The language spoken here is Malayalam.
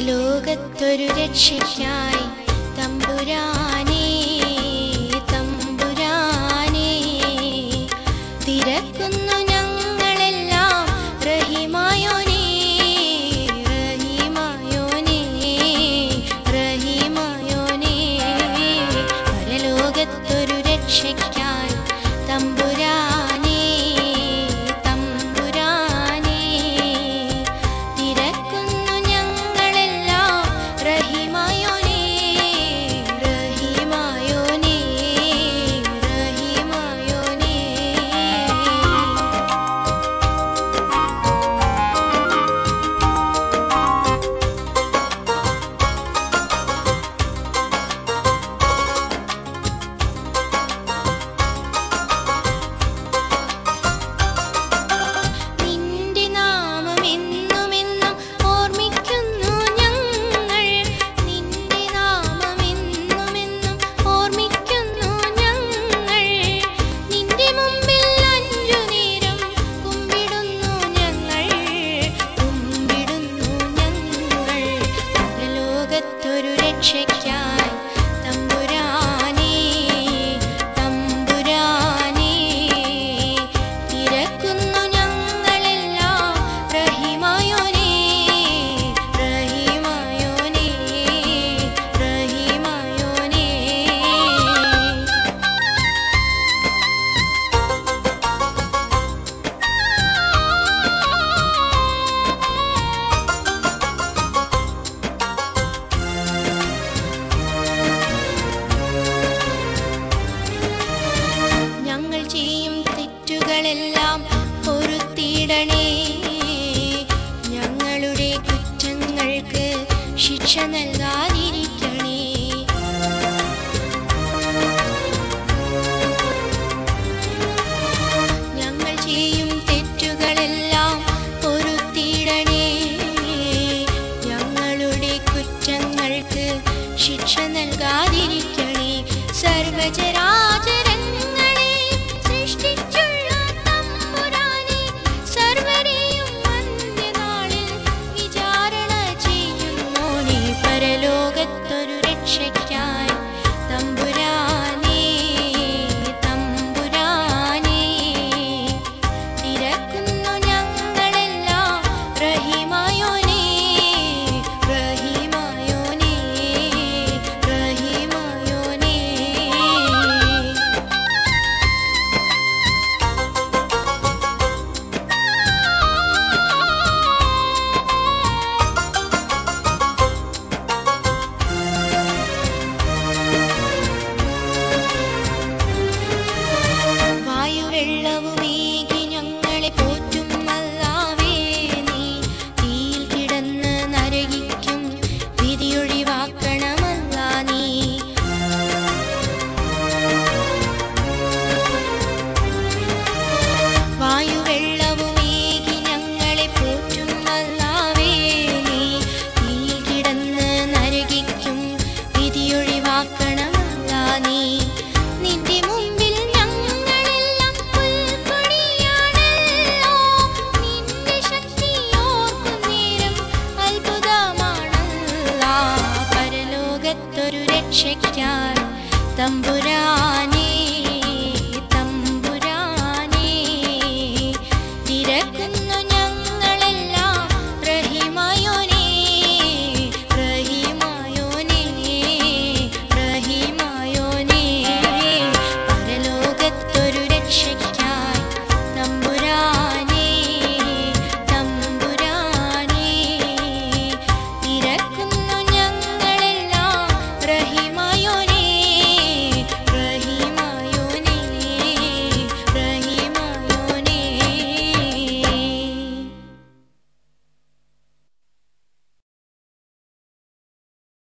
ലോകത്തൊരു രക്ഷയ്ക്കായി തമ്പുരാനേ തമ്പുരാനേ. തിരക്കുന്നു ഞങ്ങളെല്ലാം റഹിമാ chequear. en el शक्या Thampuran